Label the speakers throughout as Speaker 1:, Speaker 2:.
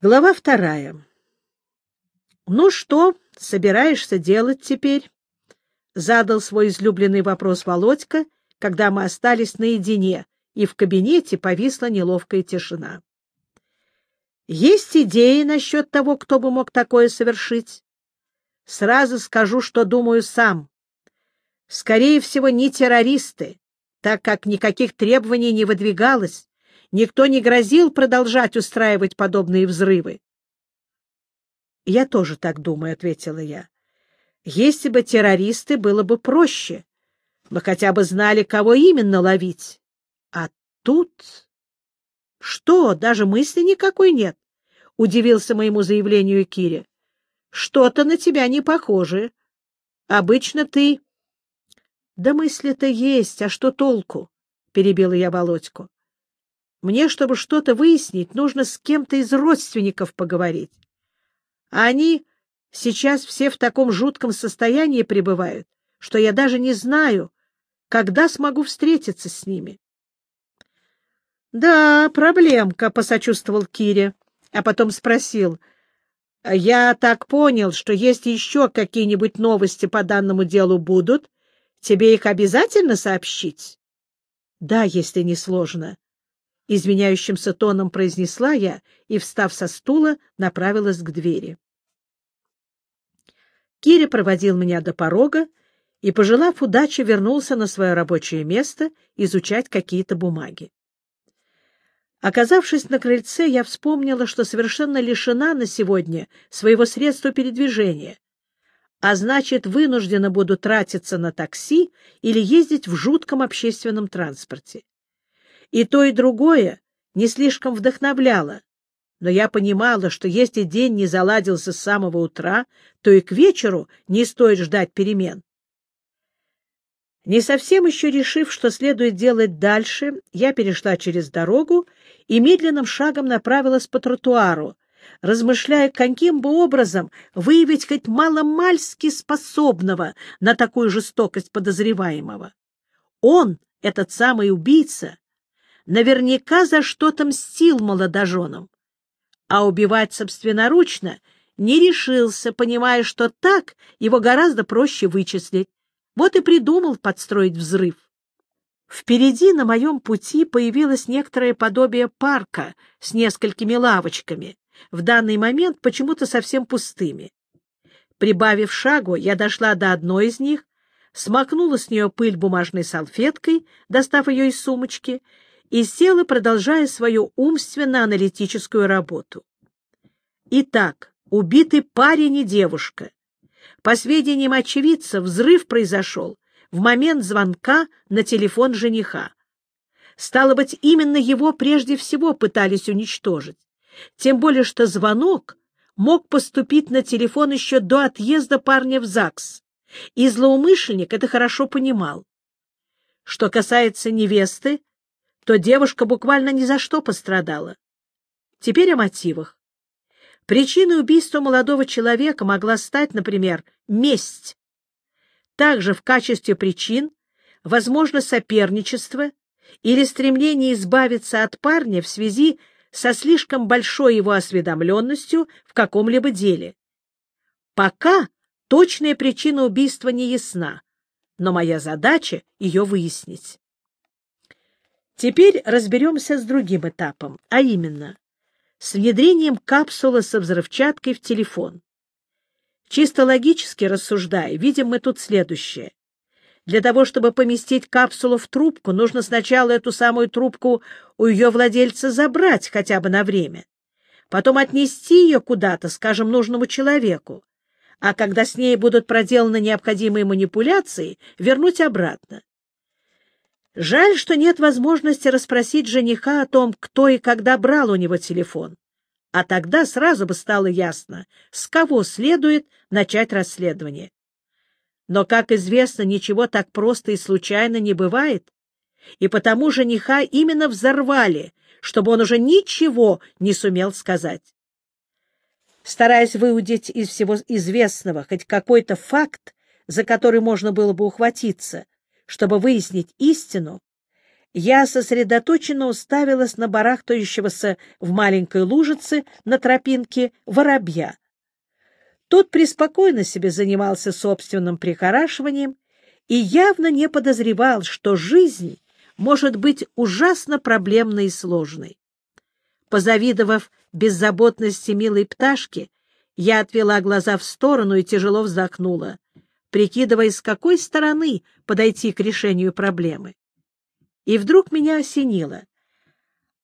Speaker 1: Глава вторая. «Ну что собираешься делать теперь?» — задал свой излюбленный вопрос Володька, когда мы остались наедине, и в кабинете повисла неловкая тишина. «Есть идеи насчет того, кто бы мог такое совершить?» «Сразу скажу, что думаю сам. Скорее всего, не террористы, так как никаких требований не выдвигалось, Никто не грозил продолжать устраивать подобные взрывы. — Я тоже так думаю, — ответила я. — Если бы террористы, было бы проще. Мы хотя бы знали, кого именно ловить. А тут... — Что, даже мысли никакой нет? — удивился моему заявлению Кире. — Что-то на тебя не похоже. Обычно ты... — Да мысли-то есть, а что толку? — перебила я Володьку. Мне, чтобы что-то выяснить, нужно с кем-то из родственников поговорить. А они сейчас все в таком жутком состоянии пребывают, что я даже не знаю, когда смогу встретиться с ними. — Да, проблемка, — посочувствовал Кире, а потом спросил. — Я так понял, что если еще какие-нибудь новости по данному делу будут, тебе их обязательно сообщить? — Да, если не сложно. — извиняющимся тоном произнесла я и, встав со стула, направилась к двери. Кири проводил меня до порога и, пожелав удачи, вернулся на свое рабочее место изучать какие-то бумаги. Оказавшись на крыльце, я вспомнила, что совершенно лишена на сегодня своего средства передвижения, а значит, вынуждена буду тратиться на такси или ездить в жутком общественном транспорте. И то, и другое не слишком вдохновляло, но я понимала, что если день не заладился с самого утра, то и к вечеру не стоит ждать перемен. Не совсем еще решив, что следует делать дальше, я перешла через дорогу и медленным шагом направилась по тротуару, размышляя, каким бы образом выявить хоть маломальски способного на такую жестокость подозреваемого. Он, этот самый убийца, наверняка за что-то мстил молодоженам, а убивать собственноручно не решился, понимая, что так его гораздо проще вычислить. Вот и придумал подстроить взрыв. Впереди на моем пути появилось некоторое подобие парка с несколькими лавочками, в данный момент почему-то совсем пустыми. Прибавив шагу, я дошла до одной из них, смакнула с нее пыль бумажной салфеткой, достав ее из сумочки, и села, продолжая свою умственно-аналитическую работу. Итак, убиты парень и девушка. По сведениям очевидцев, взрыв произошел в момент звонка на телефон жениха. Стало быть, именно его прежде всего пытались уничтожить. Тем более, что звонок мог поступить на телефон еще до отъезда парня в ЗАГС, и злоумышленник это хорошо понимал. Что касается невесты, то девушка буквально ни за что пострадала. Теперь о мотивах. Причиной убийства молодого человека могла стать, например, месть. Также в качестве причин возможно соперничество или стремление избавиться от парня в связи со слишком большой его осведомленностью в каком-либо деле. Пока точная причина убийства не ясна, но моя задача ее выяснить. Теперь разберемся с другим этапом, а именно с внедрением капсулы со взрывчаткой в телефон. Чисто логически рассуждая, видим мы тут следующее. Для того, чтобы поместить капсулу в трубку, нужно сначала эту самую трубку у ее владельца забрать хотя бы на время, потом отнести ее куда-то, скажем, нужному человеку, а когда с ней будут проделаны необходимые манипуляции, вернуть обратно. Жаль, что нет возможности расспросить жениха о том, кто и когда брал у него телефон. А тогда сразу бы стало ясно, с кого следует начать расследование. Но, как известно, ничего так просто и случайно не бывает, и потому жениха именно взорвали, чтобы он уже ничего не сумел сказать. Стараясь выудить из всего известного хоть какой-то факт, за который можно было бы ухватиться, чтобы выяснить истину, я сосредоточенно уставилась на барахтающегося в маленькой лужице на тропинке воробья. Тот преспокойно себе занимался собственным прихорашиванием и явно не подозревал, что жизнь может быть ужасно проблемной и сложной. Позавидовав беззаботности милой пташки, я отвела глаза в сторону и тяжело вздохнула, прикидывая, с какой стороны подойти к решению проблемы. И вдруг меня осенило.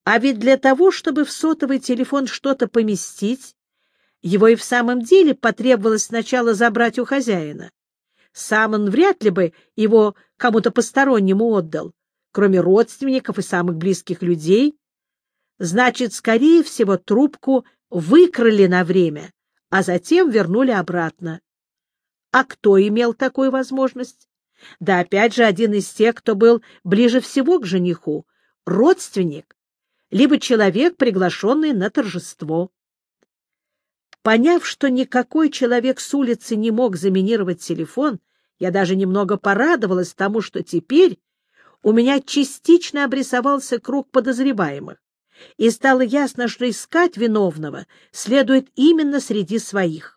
Speaker 1: А ведь для того, чтобы в сотовый телефон что-то поместить, его и в самом деле потребовалось сначала забрать у хозяина. Сам он вряд ли бы его кому-то постороннему отдал, кроме родственников и самых близких людей. Значит, скорее всего, трубку выкрали на время, а затем вернули обратно. А кто имел такую возможность? Да опять же один из тех, кто был ближе всего к жениху, родственник, либо человек, приглашенный на торжество. Поняв, что никакой человек с улицы не мог заминировать телефон, я даже немного порадовалась тому, что теперь у меня частично обрисовался круг подозреваемых и стало ясно, что искать виновного следует именно среди своих.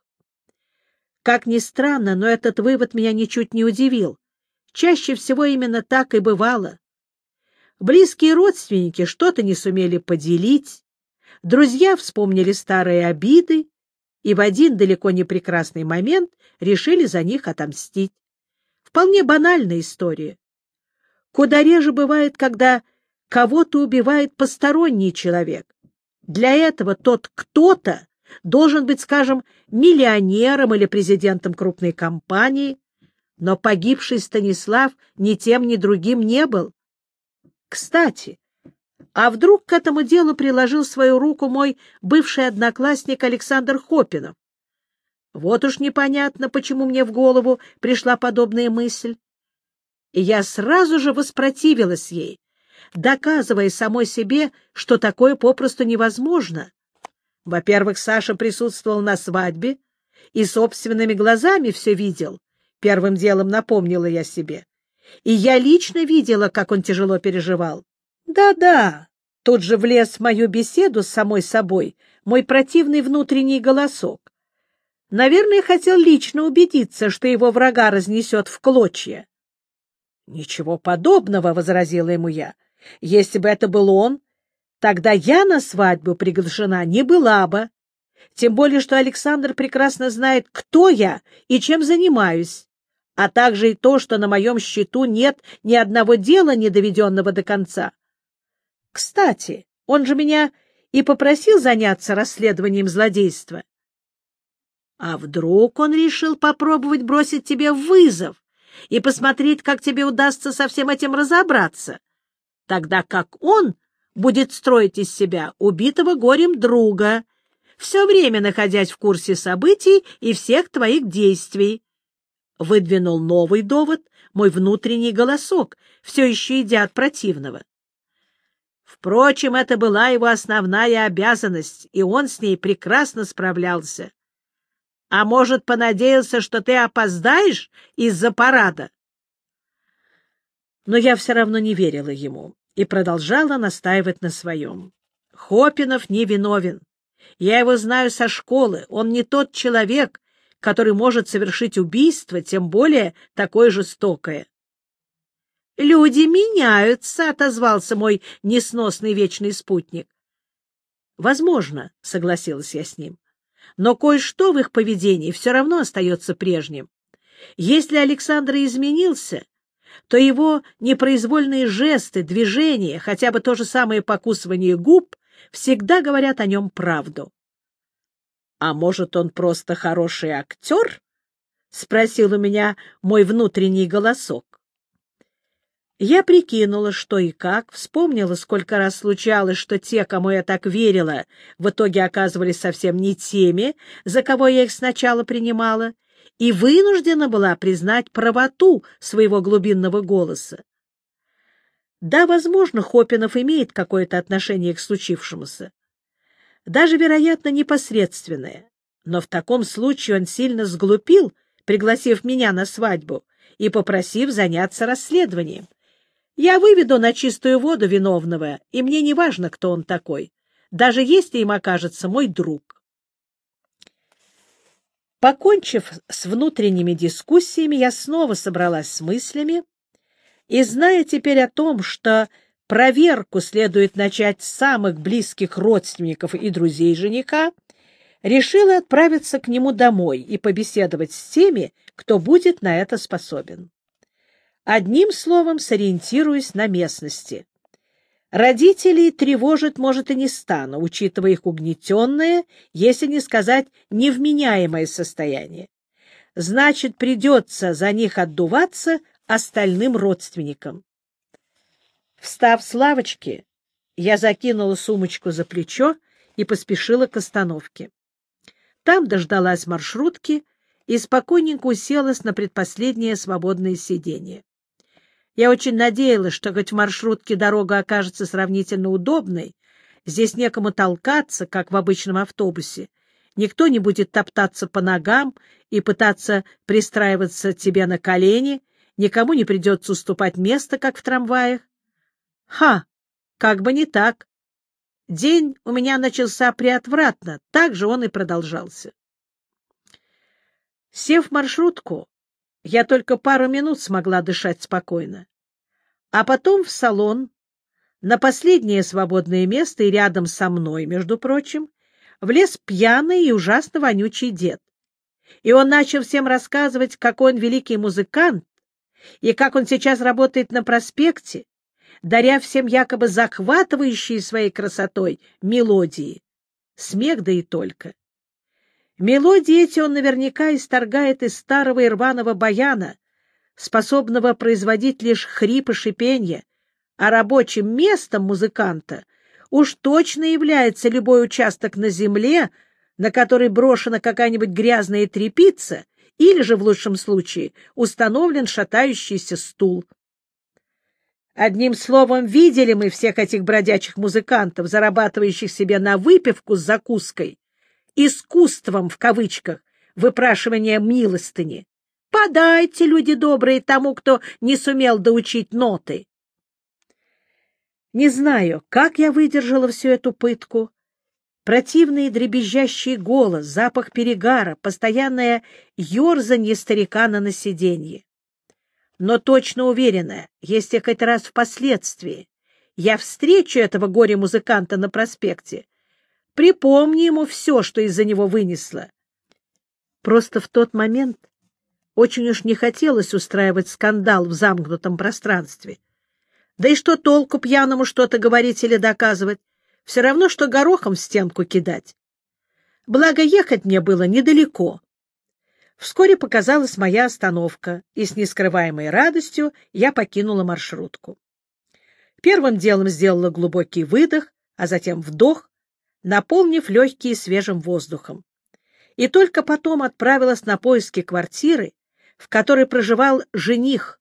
Speaker 1: Как ни странно, но этот вывод меня ничуть не удивил. Чаще всего именно так и бывало. Близкие родственники что-то не сумели поделить, друзья вспомнили старые обиды и в один далеко не прекрасный момент решили за них отомстить. Вполне банальная история. Куда реже бывает, когда кого-то убивает посторонний человек. Для этого тот кто-то должен быть, скажем, миллионером или президентом крупной компании, но погибший Станислав ни тем, ни другим не был. Кстати, а вдруг к этому делу приложил свою руку мой бывший одноклассник Александр Хопинов? Вот уж непонятно, почему мне в голову пришла подобная мысль. И я сразу же воспротивилась ей, доказывая самой себе, что такое попросту невозможно. Во-первых, Саша присутствовал на свадьбе и собственными глазами все видел. Первым делом напомнила я себе. И я лично видела, как он тяжело переживал. Да-да, тут же влез в мою беседу с самой собой мой противный внутренний голосок. Наверное, хотел лично убедиться, что его врага разнесет в клочья. — Ничего подобного, — возразила ему я. Если бы это был он, тогда я на свадьбу приглашена не была бы. Тем более, что Александр прекрасно знает, кто я и чем занимаюсь, а также и то, что на моем счету нет ни одного дела, не доведенного до конца. Кстати, он же меня и попросил заняться расследованием злодейства. А вдруг он решил попробовать бросить тебе вызов и посмотреть, как тебе удастся со всем этим разобраться? тогда как он будет строить из себя убитого горем друга, все время находясь в курсе событий и всех твоих действий. Выдвинул новый довод мой внутренний голосок, все еще идя от противного. Впрочем, это была его основная обязанность, и он с ней прекрасно справлялся. А может, понадеялся, что ты опоздаешь из-за парада? Но я все равно не верила ему и продолжала настаивать на своем. Хопинов не виновен. Я его знаю со школы. Он не тот человек, который может совершить убийство, тем более такое жестокое. «Люди меняются», — отозвался мой несносный вечный спутник. «Возможно», — согласилась я с ним, — «но кое-что в их поведении все равно остается прежним. Если Александр изменился, то его непроизвольные жесты, движения, хотя бы то же самое покусывание губ, всегда говорят о нем правду. — А может, он просто хороший актер? — спросил у меня мой внутренний голосок. Я прикинула, что и как, вспомнила, сколько раз случалось, что те, кому я так верила, в итоге оказывались совсем не теми, за кого я их сначала принимала, и вынуждена была признать правоту своего глубинного голоса. Да, возможно, Хопинов имеет какое-то отношение к случившемуся. Даже, вероятно, непосредственное. Но в таком случае он сильно сглупил, пригласив меня на свадьбу и попросив заняться расследованием. Я выведу на чистую воду виновного, и мне не важно, кто он такой, даже если им окажется мой друг. Покончив с внутренними дискуссиями, я снова собралась с мыслями, и, зная теперь о том, что проверку следует начать с самых близких родственников и друзей жениха, решила отправиться к нему домой и побеседовать с теми, кто будет на это способен. Одним словом, сориентируясь на местности. Родителей тревожить, может, и не стану, учитывая их угнетенное, если не сказать невменяемое состояние. Значит, придется за них отдуваться остальным родственникам. Встав с лавочки, я закинула сумочку за плечо и поспешила к остановке. Там дождалась маршрутки и спокойненько уселась на предпоследнее свободное сиденье. Я очень надеялась, что хоть в маршрутке дорога окажется сравнительно удобной, здесь некому толкаться, как в обычном автобусе, никто не будет топтаться по ногам и пытаться пристраиваться тебе на колени, никому не придется уступать место, как в трамваях. Ха! Как бы не так. День у меня начался приотвратно, так же он и продолжался. Сев в маршрутку, я только пару минут смогла дышать спокойно. А потом в салон, на последнее свободное место и рядом со мной, между прочим, влез пьяный и ужасно вонючий дед. И он начал всем рассказывать, какой он великий музыкант, и как он сейчас работает на проспекте, даря всем якобы захватывающие своей красотой мелодии. Смех да и только. Мелодии эти он наверняка исторгает из старого и рваного баяна, способного производить лишь хрип и шипенье, а рабочим местом музыканта уж точно является любой участок на земле, на который брошена какая-нибудь грязная тряпица или же, в лучшем случае, установлен шатающийся стул. Одним словом, видели мы всех этих бродячих музыкантов, зарабатывающих себе на выпивку с закуской, искусством, в кавычках, выпрашивания милостыни. Подайте, люди добрые, тому, кто не сумел доучить ноты. Не знаю, как я выдержала всю эту пытку. Противный дребезжащий голос, запах перегара, постоянное ерзанье старикана на сиденье. Но точно уверена, если хоть раз впоследствии я встречу этого горе-музыканта на проспекте, Припомни ему все, что из-за него вынесло. Просто в тот момент очень уж не хотелось устраивать скандал в замкнутом пространстве. Да и что толку пьяному что-то говорить или доказывать? Все равно, что горохом в стенку кидать. Благо, ехать мне было недалеко. Вскоре показалась моя остановка, и с нескрываемой радостью я покинула маршрутку. Первым делом сделала глубокий выдох, а затем вдох, наполнив легкие свежим воздухом. И только потом отправилась на поиски квартиры, в которой проживал жених,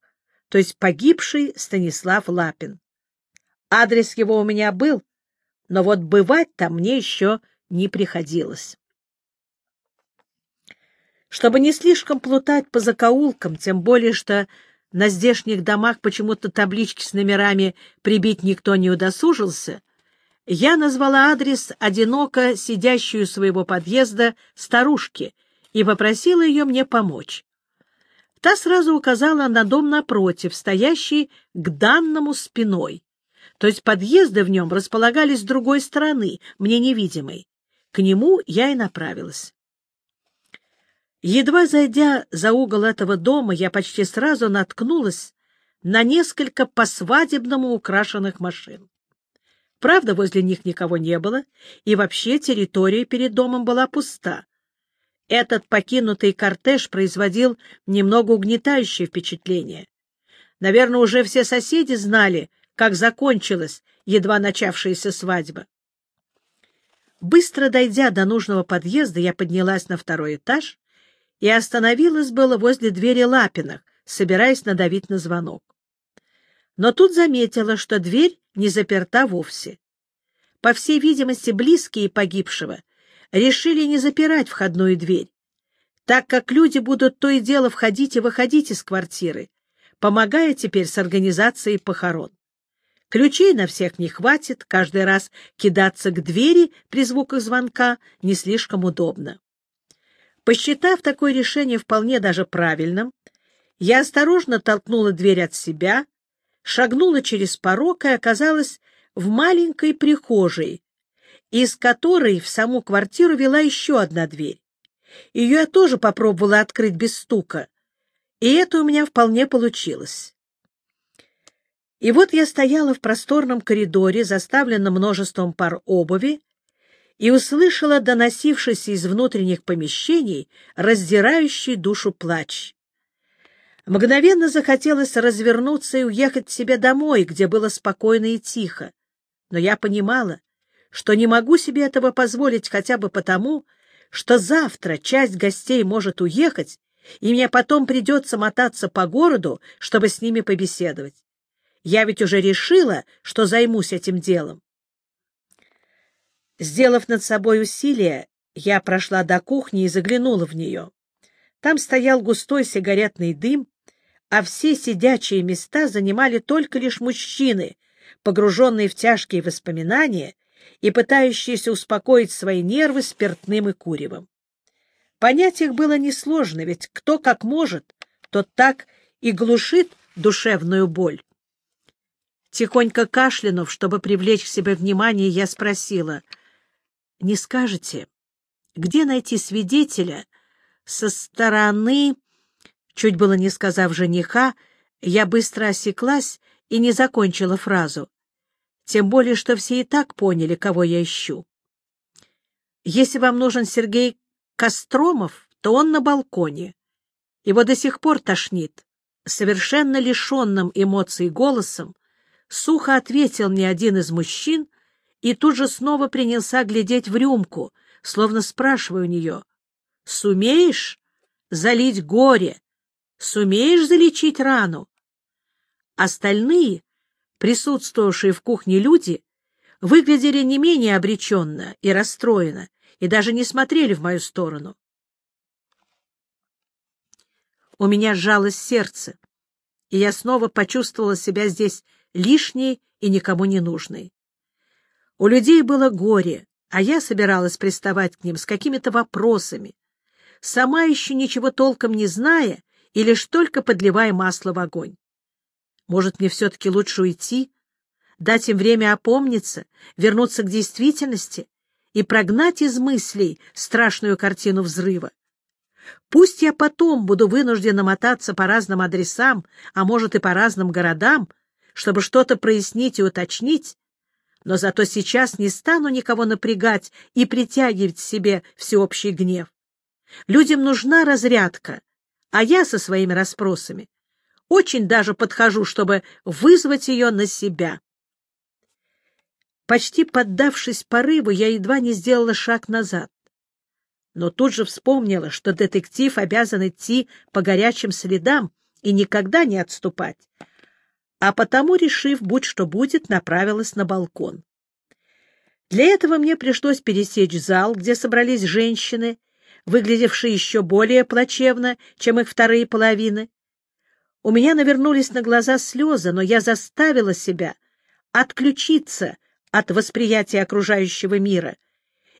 Speaker 1: то есть погибший Станислав Лапин. Адрес его у меня был, но вот бывать там мне еще не приходилось. Чтобы не слишком плутать по закоулкам, тем более что на здешних домах почему-то таблички с номерами прибить никто не удосужился, я назвала адрес одиноко сидящую у своего подъезда старушки и попросила ее мне помочь. Та сразу указала на дом напротив, стоящий к данному спиной. То есть подъезды в нем располагались с другой стороны, мне невидимой. К нему я и направилась. Едва зайдя за угол этого дома, я почти сразу наткнулась на несколько по-свадебному украшенных машин. Правда, возле них никого не было, и вообще территория перед домом была пуста. Этот покинутый кортеж производил немного угнетающее впечатление. Наверное, уже все соседи знали, как закончилась едва начавшаяся свадьба. Быстро дойдя до нужного подъезда, я поднялась на второй этаж и остановилась было возле двери Лапиных, собираясь надавить на звонок но тут заметила, что дверь не заперта вовсе. По всей видимости, близкие погибшего решили не запирать входную дверь, так как люди будут то и дело входить и выходить из квартиры, помогая теперь с организацией похорон. Ключей на всех не хватит, каждый раз кидаться к двери при звуках звонка не слишком удобно. Посчитав такое решение вполне даже правильным, я осторожно толкнула дверь от себя, шагнула через порог и оказалась в маленькой прихожей, из которой в саму квартиру вела еще одна дверь. Ее я тоже попробовала открыть без стука, и это у меня вполне получилось. И вот я стояла в просторном коридоре, заставленном множеством пар обуви, и услышала доносившийся из внутренних помещений раздирающий душу плач. Мгновенно захотелось развернуться и уехать к себе домой, где было спокойно и тихо. Но я понимала, что не могу себе этого позволить хотя бы потому, что завтра часть гостей может уехать, и мне потом придется мотаться по городу, чтобы с ними побеседовать. Я ведь уже решила, что займусь этим делом. Сделав над собой усилие, я прошла до кухни и заглянула в нее. Там стоял густой сигаретный дым, а все сидячие места занимали только лишь мужчины, погруженные в тяжкие воспоминания и пытающиеся успокоить свои нервы спиртным и куревом. Понять их было несложно, ведь кто как может, тот так и глушит душевную боль. Тихонько кашлянув, чтобы привлечь к себе внимание, я спросила, «Не скажете, где найти свидетеля со стороны...» Чуть было не сказав жениха, я быстро осеклась и не закончила фразу. Тем более, что все и так поняли, кого я ищу. Если вам нужен Сергей Костромов, то он на балконе. Его до сих пор тошнит. Совершенно лишенным эмоций голосом сухо ответил мне один из мужчин и тут же снова принялся глядеть в рюмку, словно спрашивая у нее, «Сумеешь залить горе? Сумеешь залечить рану?» Остальные, присутствовавшие в кухне люди, выглядели не менее обреченно и расстроенно, и даже не смотрели в мою сторону. У меня сжалось сердце, и я снова почувствовала себя здесь лишней и никому не нужной. У людей было горе, а я собиралась приставать к ним с какими-то вопросами, сама еще ничего толком не зная и лишь только подливая масло в огонь. Может, мне все-таки лучше уйти, дать им время опомниться, вернуться к действительности и прогнать из мыслей страшную картину взрыва? Пусть я потом буду вынуждена мотаться по разным адресам, а может и по разным городам, чтобы что-то прояснить и уточнить, но зато сейчас не стану никого напрягать и притягивать к себе всеобщий гнев. Людям нужна разрядка, а я со своими расспросами очень даже подхожу, чтобы вызвать ее на себя. Почти поддавшись порыву, я едва не сделала шаг назад. Но тут же вспомнила, что детектив обязан идти по горячим следам и никогда не отступать, а потому, решив, будь что будет, направилась на балкон. Для этого мне пришлось пересечь зал, где собрались женщины, выглядевшие еще более плачевно, чем их вторые половины. У меня навернулись на глаза слезы, но я заставила себя отключиться от восприятия окружающего мира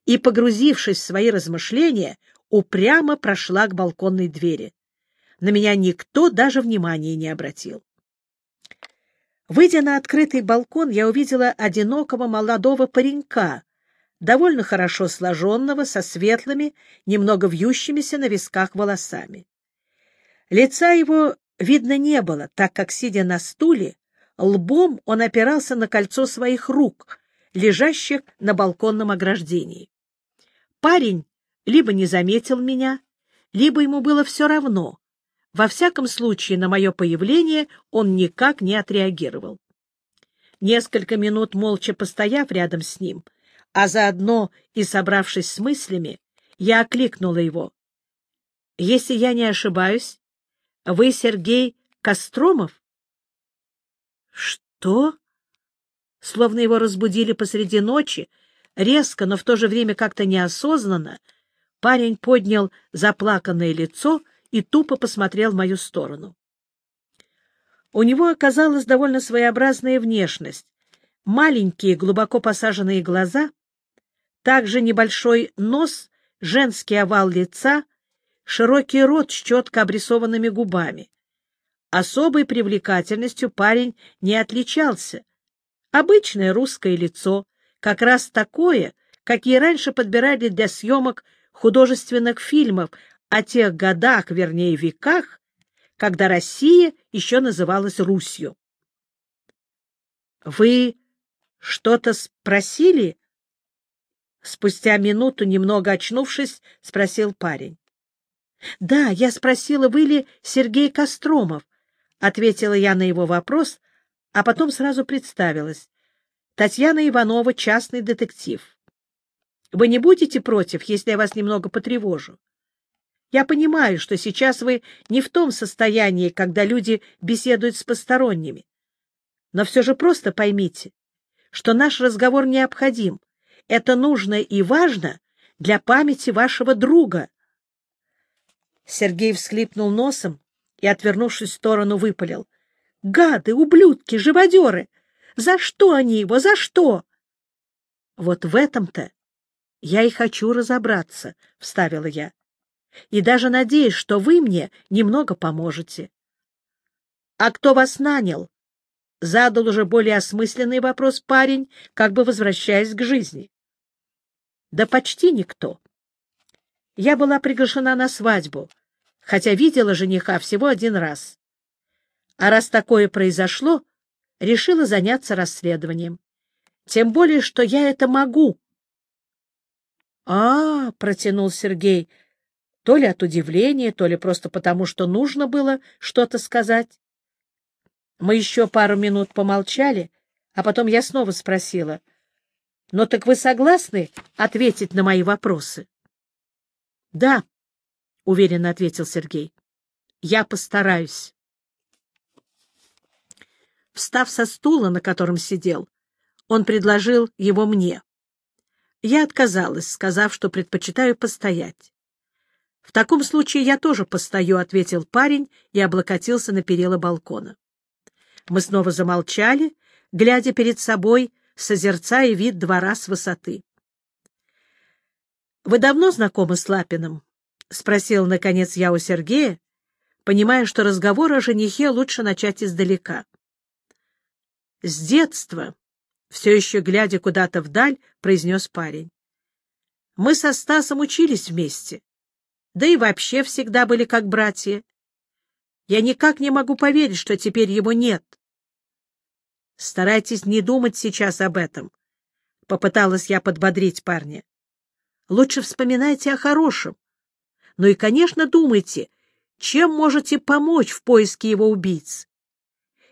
Speaker 1: и, погрузившись в свои размышления, упрямо прошла к балконной двери. На меня никто даже внимания не обратил. Выйдя на открытый балкон, я увидела одинокого молодого паренька, довольно хорошо сложенного, со светлыми, немного вьющимися на висках волосами. Лица его видно не было, так как, сидя на стуле, лбом он опирался на кольцо своих рук, лежащих на балконном ограждении. Парень либо не заметил меня, либо ему было все равно, во всяком случае, на мое появление он никак не отреагировал. Несколько минут молча постояв рядом с ним, а заодно и собравшись с мыслями, я окликнула его. — Если я не ошибаюсь, вы Сергей Костромов? — Что? Словно его разбудили посреди ночи, резко, но в то же время как-то неосознанно, парень поднял заплаканное лицо — и тупо посмотрел в мою сторону. У него оказалась довольно своеобразная внешность. Маленькие, глубоко посаженные глаза, также небольшой нос, женский овал лица, широкий рот с четко обрисованными губами. Особой привлекательностью парень не отличался. Обычное русское лицо, как раз такое, какие раньше подбирали для съемок художественных фильмов о тех годах, вернее веках, когда Россия еще называлась Русью. «Вы что-то спросили?» Спустя минуту, немного очнувшись, спросил парень. «Да, я спросила, вы ли Сергей Костромов?» — ответила я на его вопрос, а потом сразу представилась. «Татьяна Иванова, частный детектив. Вы не будете против, если я вас немного потревожу?» Я понимаю, что сейчас вы не в том состоянии, когда люди беседуют с посторонними. Но все же просто поймите, что наш разговор необходим. Это нужно и важно для памяти вашего друга. Сергей всхлипнул носом и, отвернувшись в сторону, выпалил. — Гады, ублюдки, живодеры! За что они его, за что? — Вот в этом-то я и хочу разобраться, — вставила я и даже надеюсь, что вы мне немного поможете. — А кто вас нанял? — задал уже более осмысленный вопрос парень, как бы возвращаясь к жизни. — Да почти никто. Я была приглашена на свадьбу, хотя видела жениха всего один раз. А раз такое произошло, решила заняться расследованием. Тем более, что я это могу. — А, — протянул Сергей, — то ли от удивления, то ли просто потому, что нужно было что-то сказать. Мы еще пару минут помолчали, а потом я снова спросила, «Ну так вы согласны ответить на мои вопросы?» «Да», — уверенно ответил Сергей, — «я постараюсь». Встав со стула, на котором сидел, он предложил его мне. Я отказалась, сказав, что предпочитаю постоять. — В таком случае я тоже постою, — ответил парень и облокотился на перила балкона. Мы снова замолчали, глядя перед собой, созерцая вид двора с высоты. — Вы давно знакомы с Лапиным? — спросил, наконец, я у Сергея, понимая, что разговор о женихе лучше начать издалека. — С детства, — все еще глядя куда-то вдаль, произнес парень. — Мы со Стасом учились вместе да и вообще всегда были как братья. Я никак не могу поверить, что теперь его нет. Старайтесь не думать сейчас об этом, — попыталась я подбодрить парня. Лучше вспоминайте о хорошем. Ну и, конечно, думайте, чем можете помочь в поиске его убийц.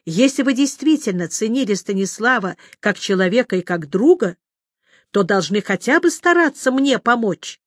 Speaker 1: Если вы действительно ценили Станислава как человека и как друга, то должны хотя бы стараться мне помочь.